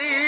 الْمُسْتَقِيمِ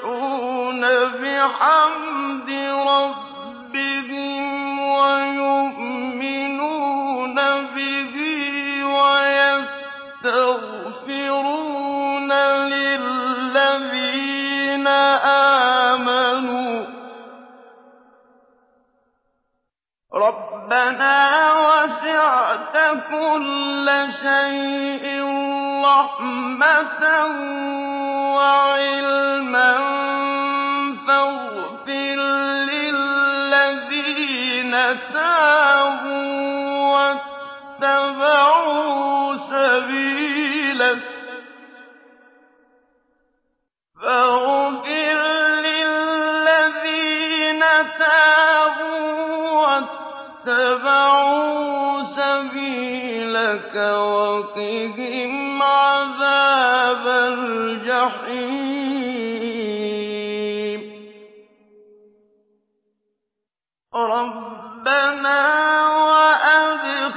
يسبحون بحمد ربهم ويؤمنون به ويستغفرون للذين آمنوا. ربنا وسعت كل شيء رحمة وَعِلْمًا فَاغْفِرْ لِلَّذِينَ تَابُوا وَاتَّبَعُوا سَبِيلَكَ وَقِهِمْ رَبَّنَا وَأَدْخِلْهُمْ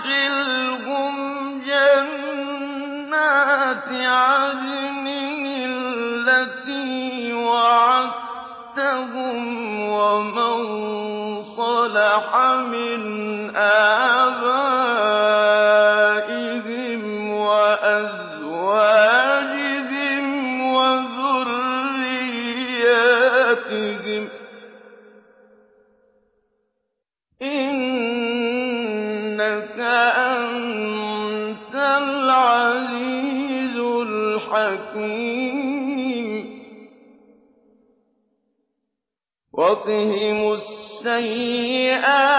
جَنَّاتِ الَّتِي وَعَدتَّهُمْ وَمَن صَلَحَ مِنْ آبَائِهِمْ وَقِهِمُ السَّيِّئَاتِ ۚ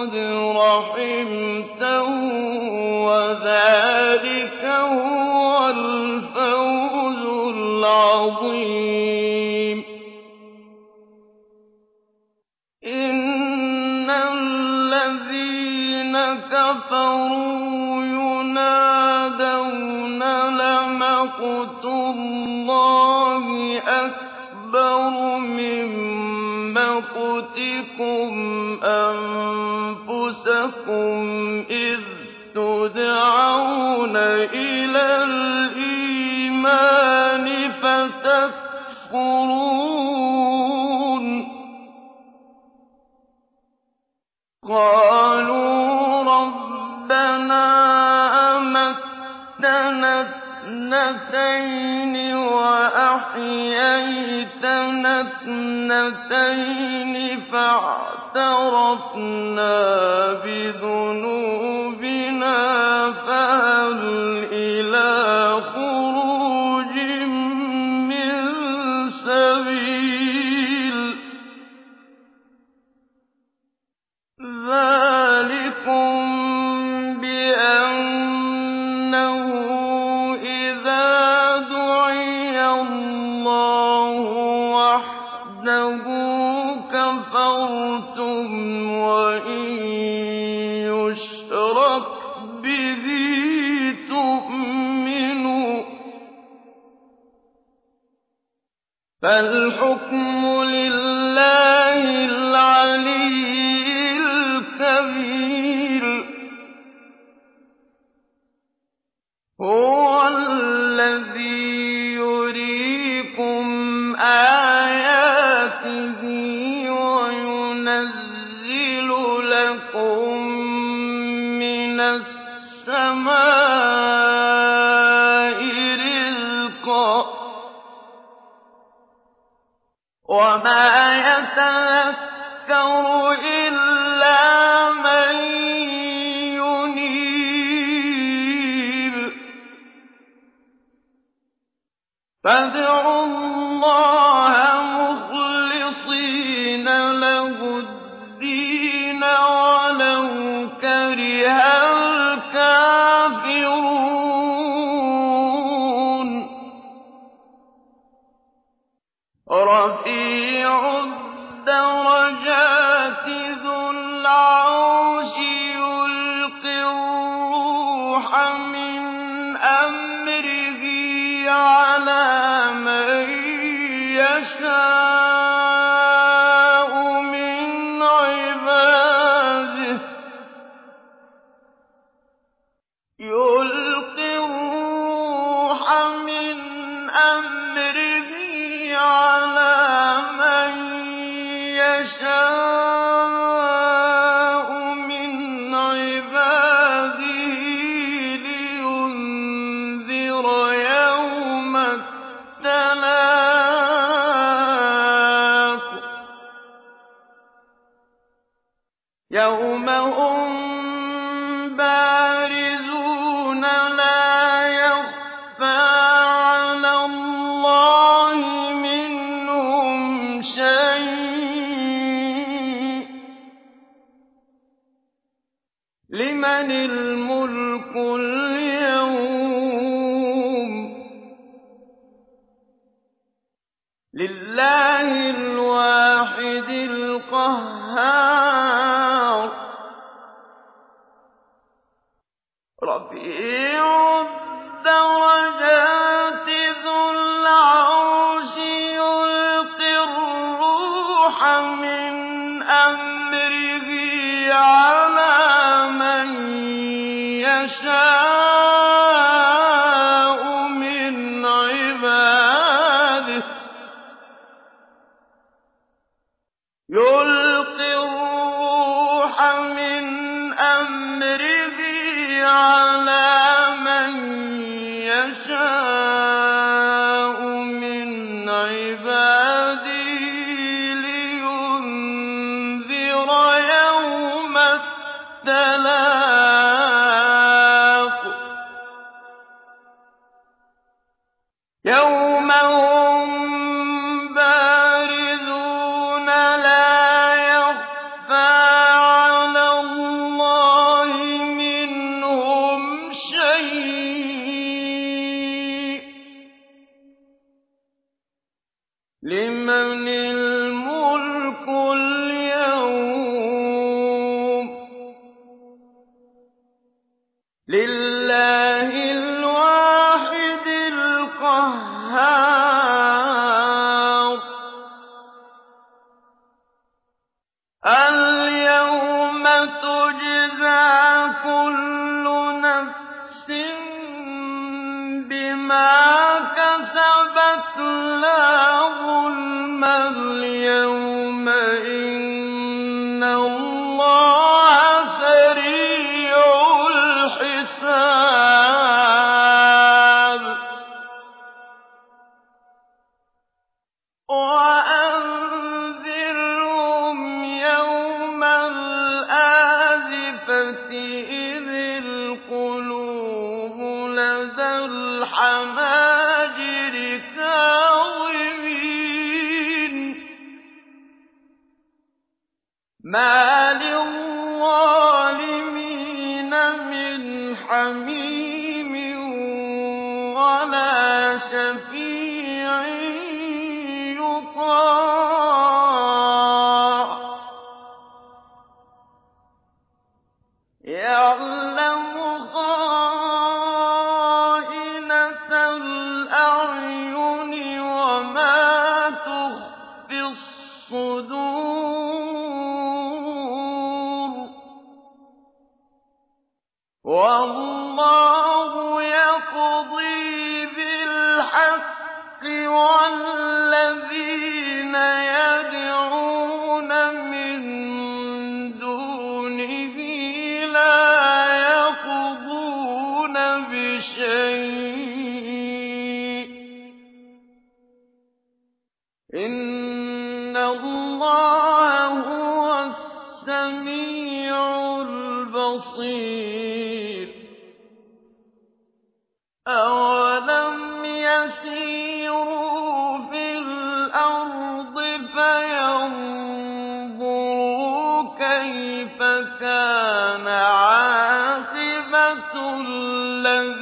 فَقَدْ رَحِمْتَهُ ۚ وَذَٰلِكَ هُوَ الْفَوْزُ الْعَظِيمُ. إِنَّ الَّذِينَ كَفَرُوا يُنَادَوْنَ لَمَقْتُ اللَّهِ أَنفُسَكُمْ إِذْ تُدْعَوْنَ إِلَى الْإِيمَانِ فَتَكْفُرُونَ. قَالُوا رَبَّنَا أَمَتَّنَا اثْنَتَيْنِ وَأَحْيَيْتَنَا اثْنَتَيْنِ فَاعْتَرَفْنَا بِذُنُوبِنَا فَالْحُكْمُ لِلَّهِ الْعَلِيِّ الْكَبِيرِ. هُوَ الَّذِي يُرِيكُمْ آيَاتِهِ وَيُنَزِّلُ لَكُم مِّنَ السَّمَاءِ يَتَذَكَّرُ لِمَنِ الْمُلْكُ الْيَوْمَ ۖ لِلَّهِ الْوَاحِدِ الْقَهَّارِ ربيع الدَّرَجَاتِ على الْيَوْمَ تُجْزَىٰ كُلُّ نَفْسٍ بِمَا كَسَبَتْ لَا اللَّهَ هُوَ السَّمِيعُ الْبَصِيرُ. أَوَلَمْ يَسِيرُوا فِي الْأَرْضِ فَيَنظُرُوا كَيْفَ كَانَ عَاقِبَةُ الَّذِينَ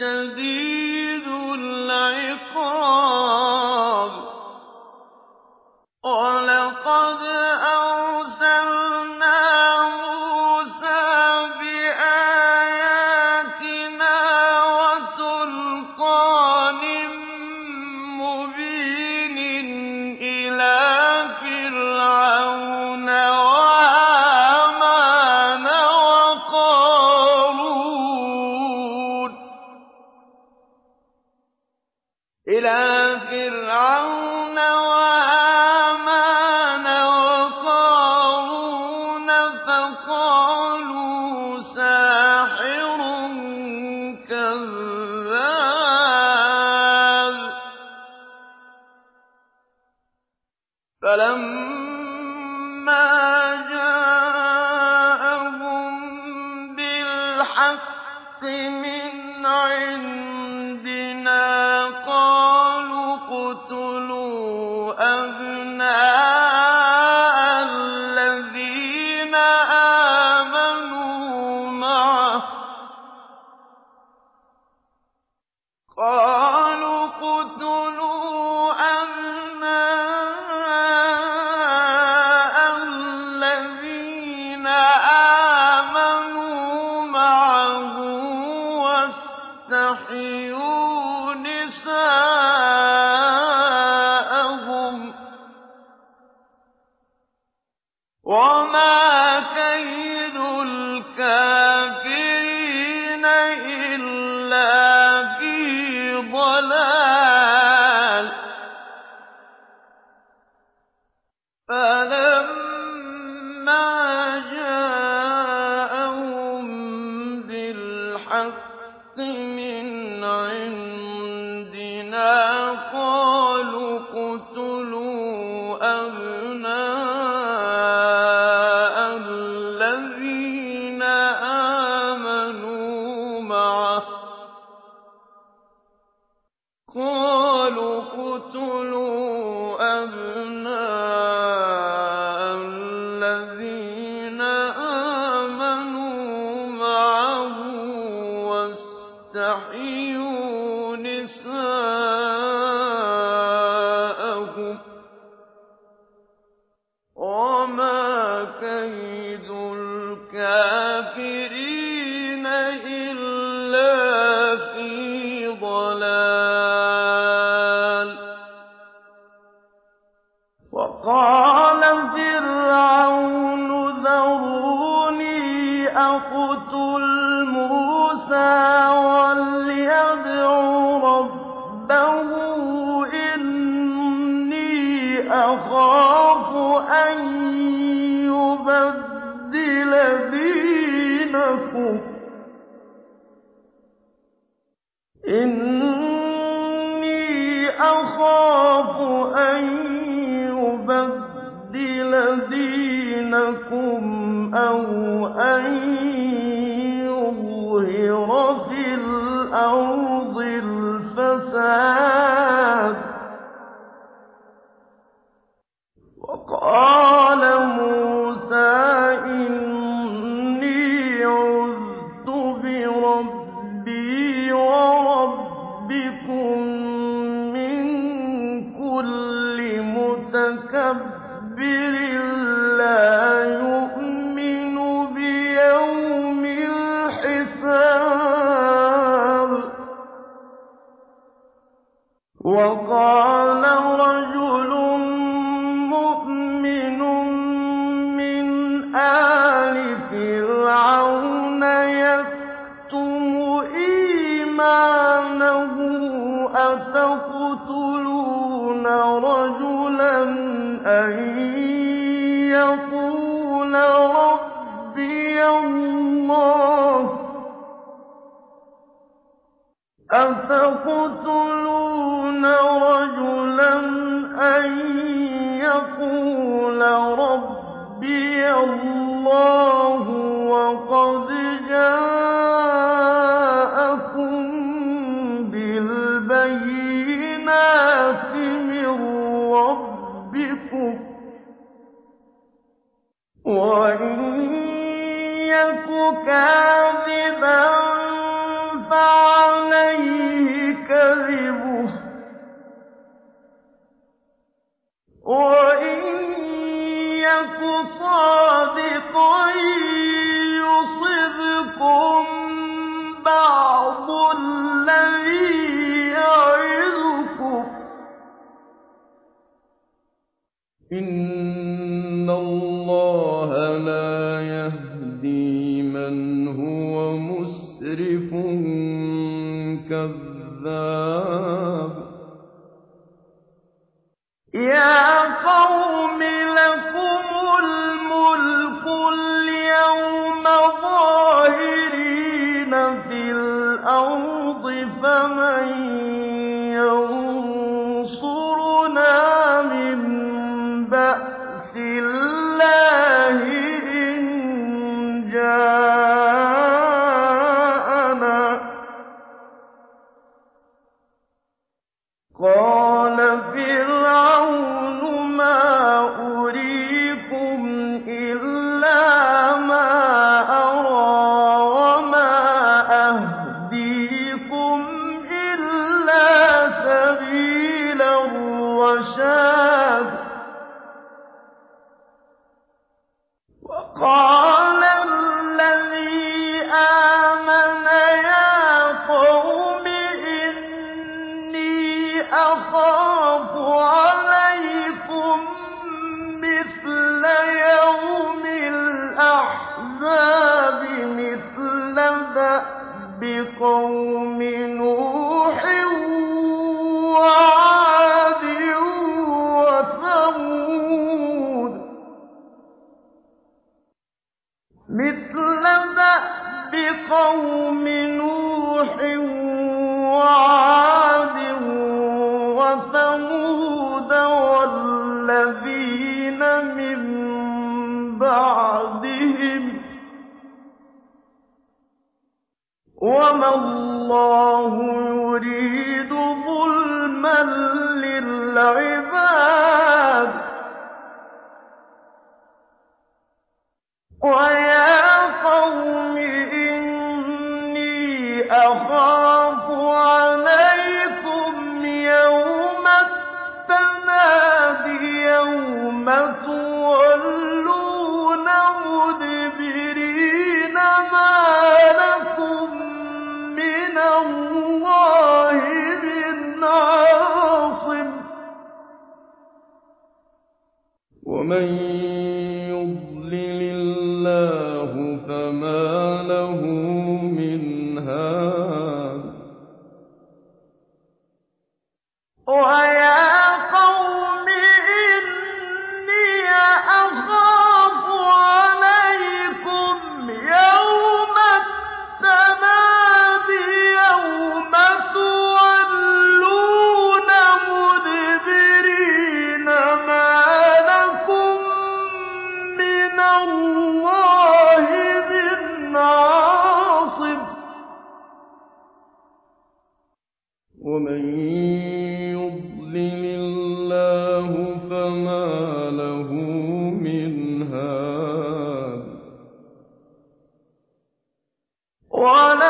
شَدِيدُ الْعِقَابِ. لدأب قوم نوح وعاد وثمود والذين من بعدهم ۚ وما الله يريد ظلما للعباد. قَوْمِ إِنِّي أَخَافُ عَلَيْكُمْ يَوْمَ التَّنَادِ يَوْمَ تُوَلُّونَ مُدْبِرِينَ مَا لَكُم مِّنَ اللَّهِ مِنْ عَاصِمٍ ولا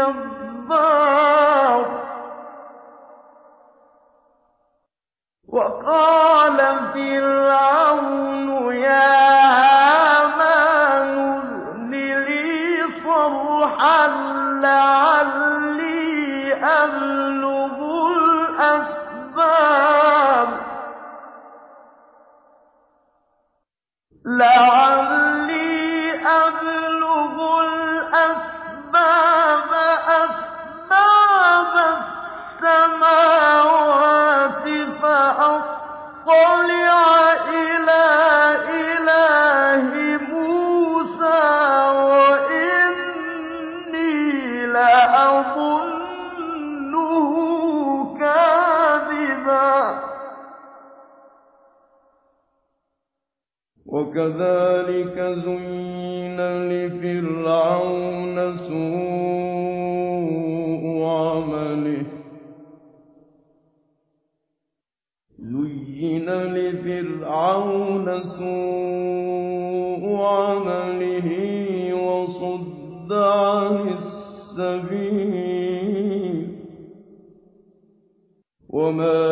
جَبَّارٍ وَقَالَ فِرْعَوْنُ وَمَا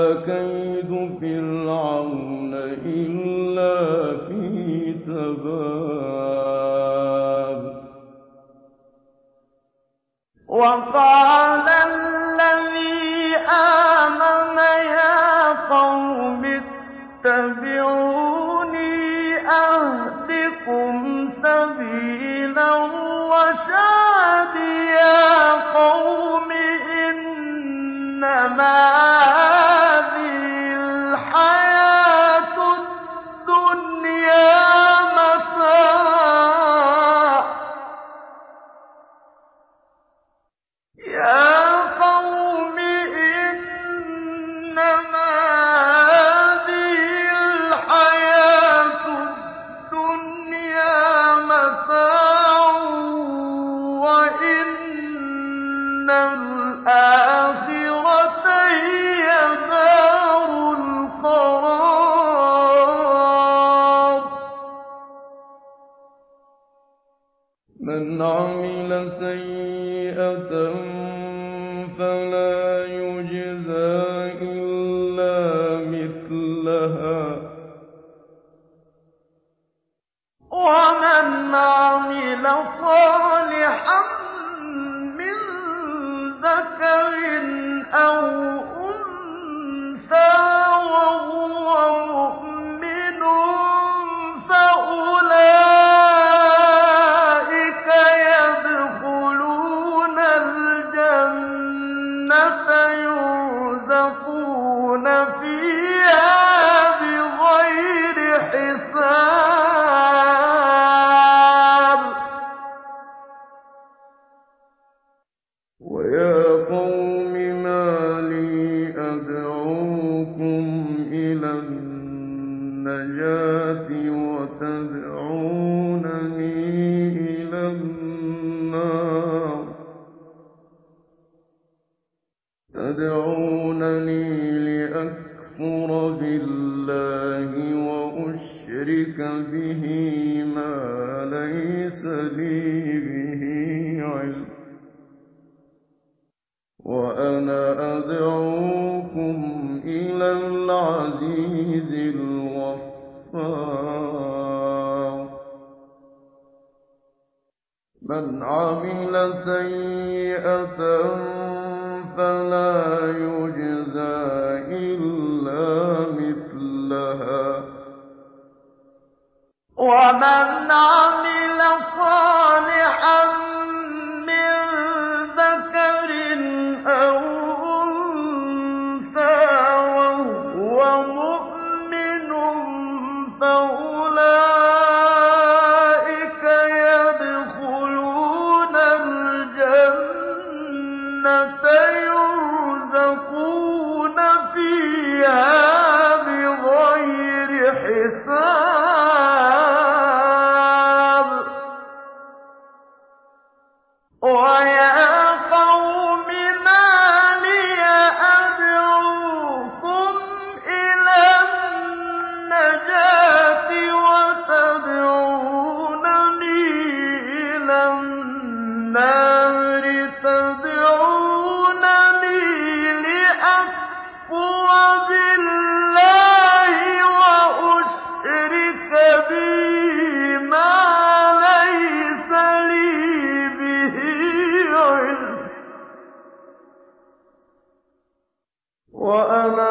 وأنا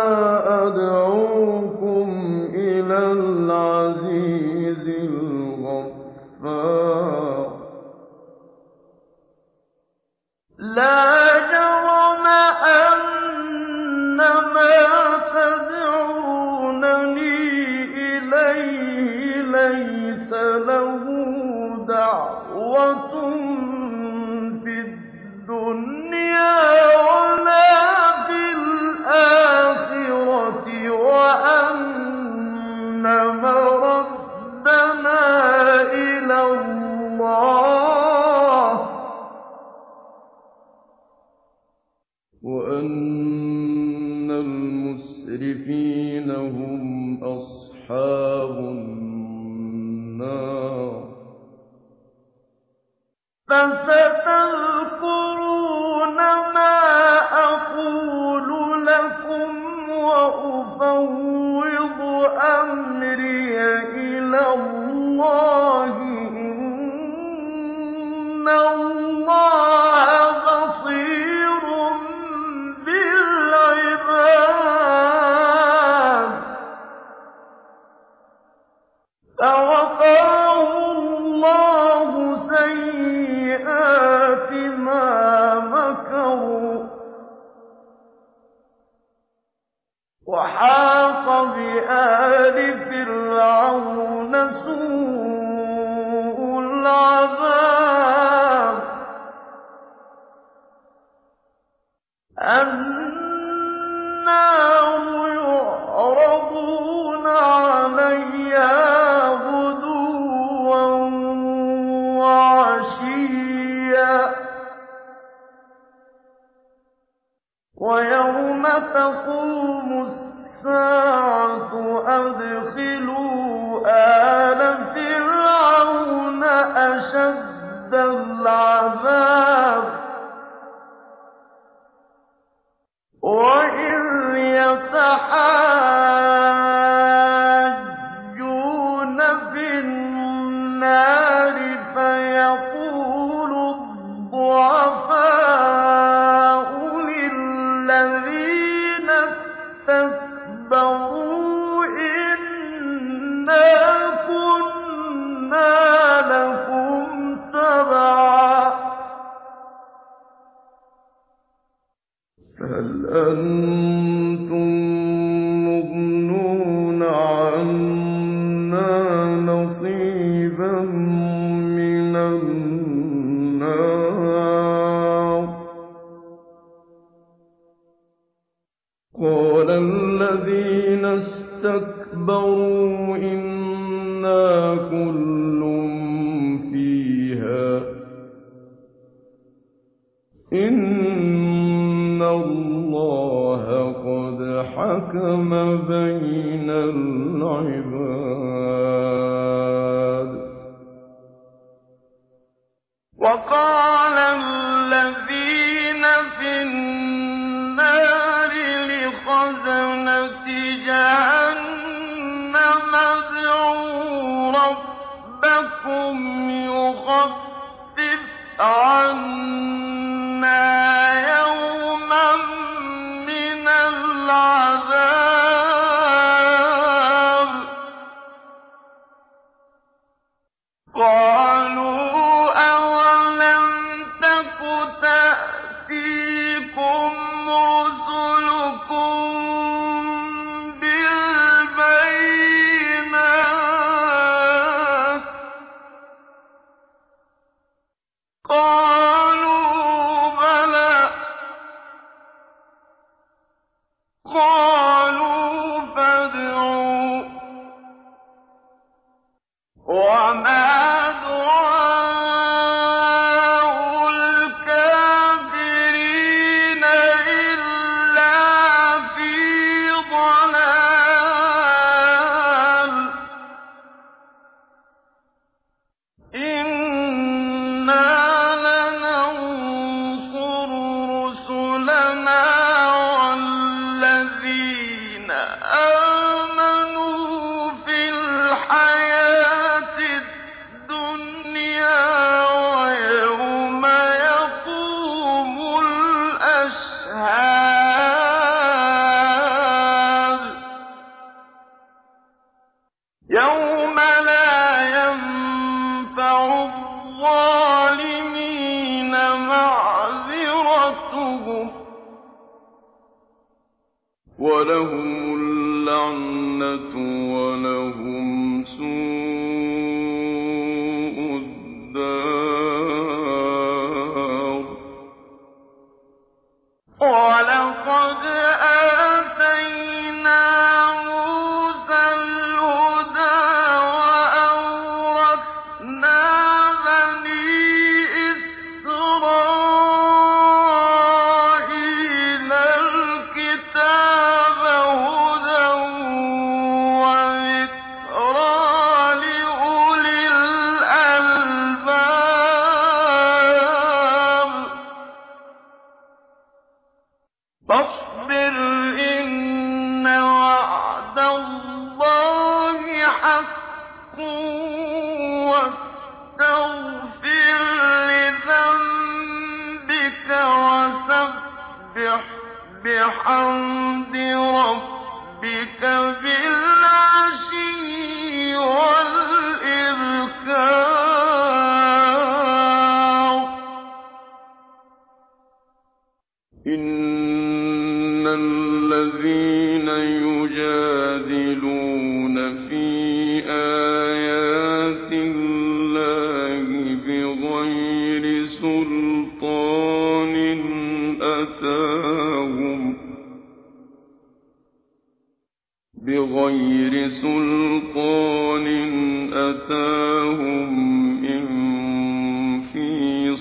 أَمْ وَقَالَ الَّذِينَ فِي النَّارِ لِخَزَنَةِ جَهَنَّمَ ادْعُوا رَبَّكُمْ يُخَفِّفْ عَنَّا الظالمين معذرتهم ولهم اللعنة ولهم سوء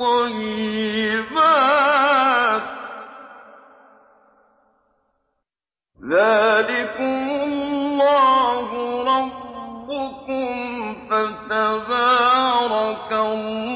الطيبات. ذلكم الله ربكم فتبارك الله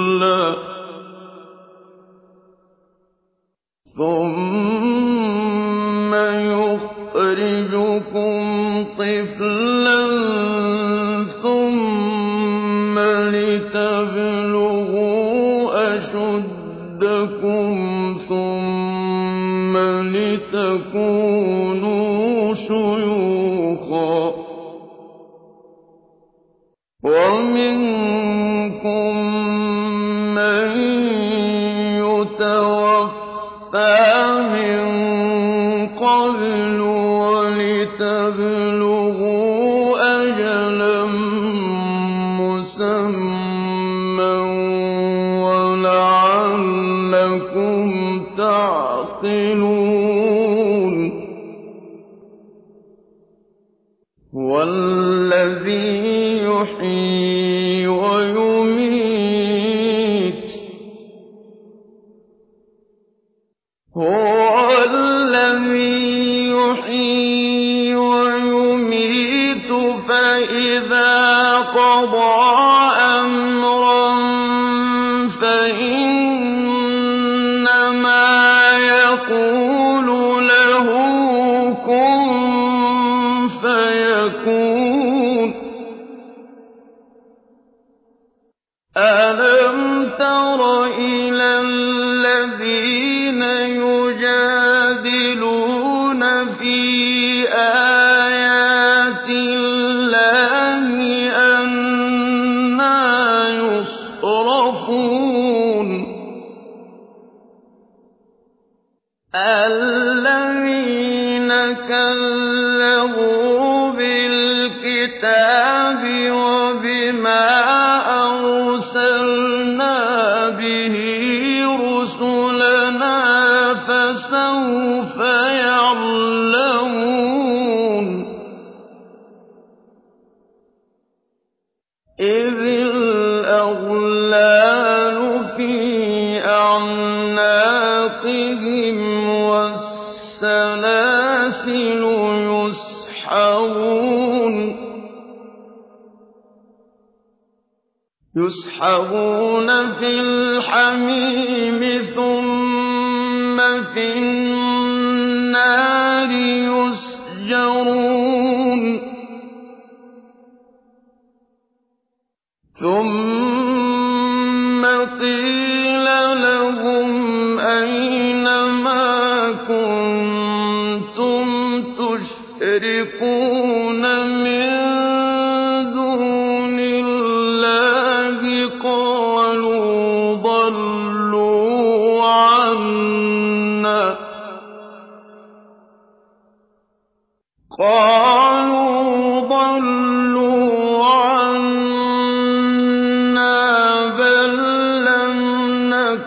تَكُونُوا شُيُوخًا ۚ. وَمِنكُم مَّن يُتَوَفَّىٰ مِن قَبْلُ وَلِتَبْلُغُوا أَجَلًا مُّسَمًّى وَلَعَلَّكُمْ تَعْقِلُونَ. أَلَمْ تَرَ إِلَى الَّذِينَ يُسْحَبُونَ فِي الْحَمِيمِ ثُمَّ فِي النَّارِ يُسْجَرُونَ. ثُمَّ قِيلَ لَهُمْ أَيْنَ مَا كُنتُمْ تُشْرِكُونَ؟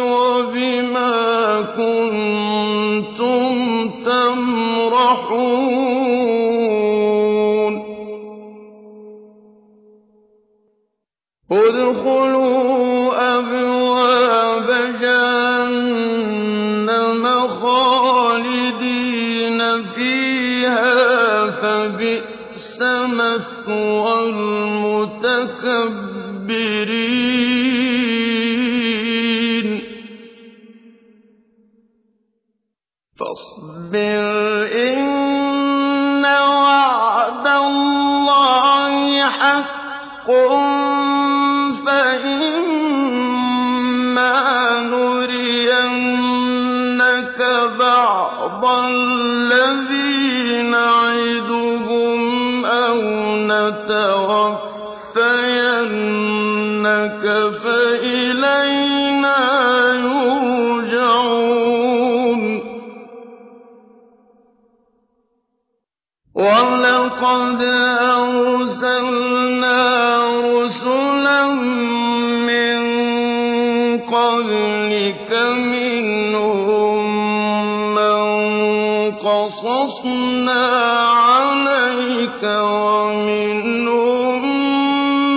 وَبِمَا كُنتُمْ تَمْرَحُونَ. ادْخُلُوا أَبْوَابَ جَهَنَّمَ خَالِدِينَ فِيهَا ۖ فَبِئْسَ مَثْوَى الْمُتَكَبِّرِينَ. رب وَلَقَدْ أَرْسَلْنَا رُسُلًا مِّن قَبْلِكَ مِنْهُم مَّن قَصَصْنَا عَلَيْكَ وَمِنْهُم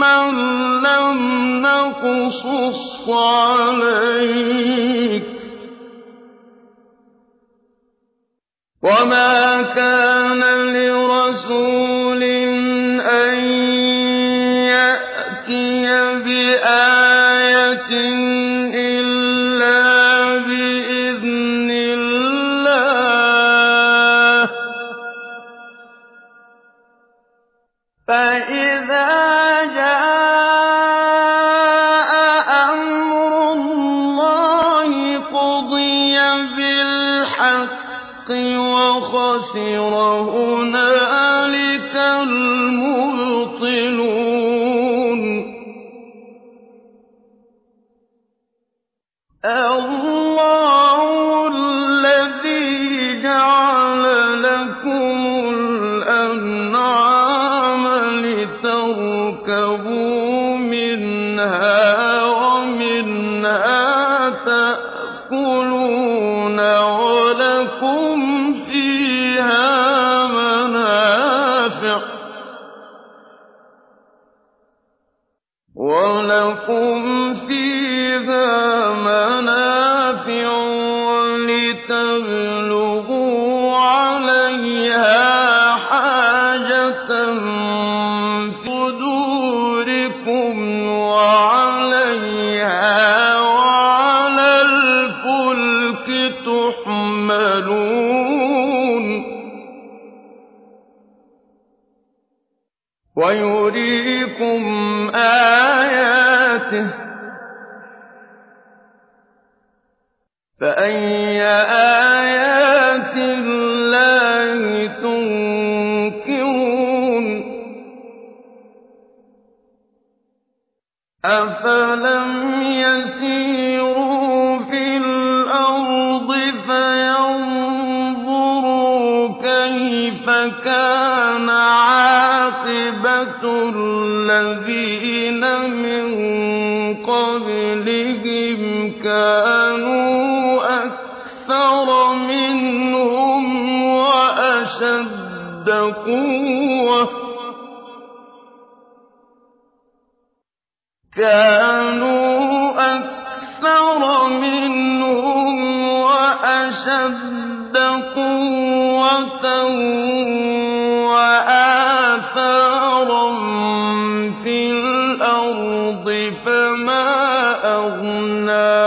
مَّن لَّمْ نَقْصُصْ عَلَيْكَ ۗ. وَمَا فَأَيَّ آيَاتِ اللَّهِ تُنكِرُونَ؟ أَفَلَمْ يَسِيرُوا فِي الْأَرْضِ فَيَنظُرُوا كَيْفَ كَانَ عَاقِبَةُ الَّذِينَ مِن قَبْلِهِمْ وَأَشَدَّ قُوَّةً وَآثَارًا فِي الْأَرْضِ فَمَا أَغْنَىٰ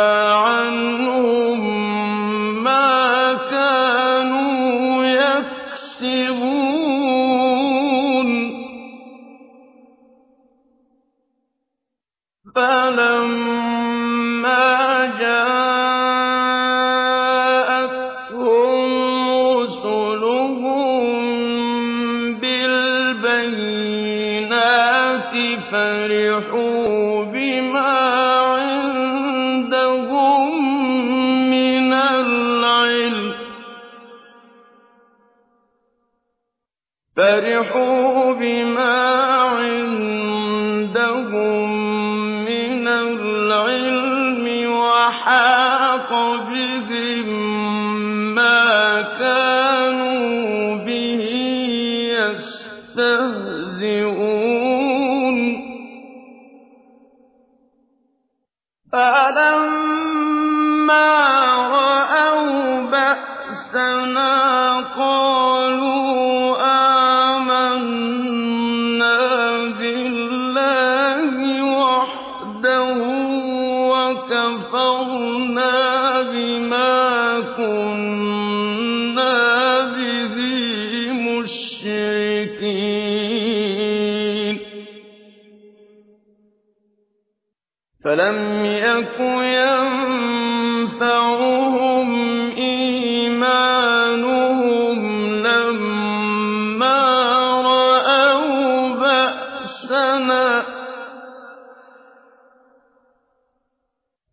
فَرِحُوا بِمَا عِندَهُم مِّنَ